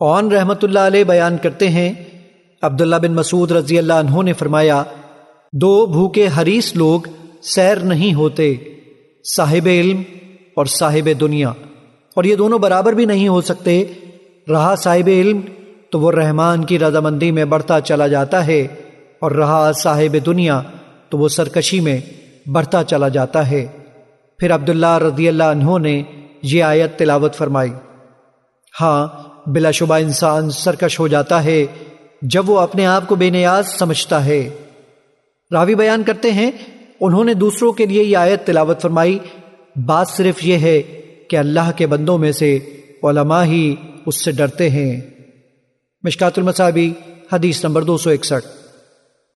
اون رحمت اللہ علیہ بیان کرتے ہیں، عبداللہ بن مسعود رضی اللہ عنہ نے فرمایا، دو بھوکے حریص لوگ سیر نہیں ہوتے، صاحب علم اور صاحب دنیا۔ اور یہ دونوں برابر بھی نہیں ہو سکتے، رہا صاحب علم تو وہ رحمان کی رضامندی میں بڑھتا چلا جاتا ہے، اور رہا صاحب دنیا تو وہ سرکشی میں بڑھتا چلا جاتا ہے۔ پھر عبداللہ رضی اللہ عنہ نے یہ آیت تلاوت فرمائی۔ ہاں بلا شبہ انسان سرکش ہو جاتا ہے جب وہ اپنے آپ کو بے نیاز سمجھتا ہے۔ راوی بیان کرتے ہیں، انہوں نے دوسروں کے لیے یہ آیت تلاوت فرمائی۔ بات صرف یہ ہے کہ اللہ کے بندوں میں سے علماء ہی اس سے ڈرتے ہیں۔ مشکات المصابی، حدیث نمبر دو سو اکسٹھ۔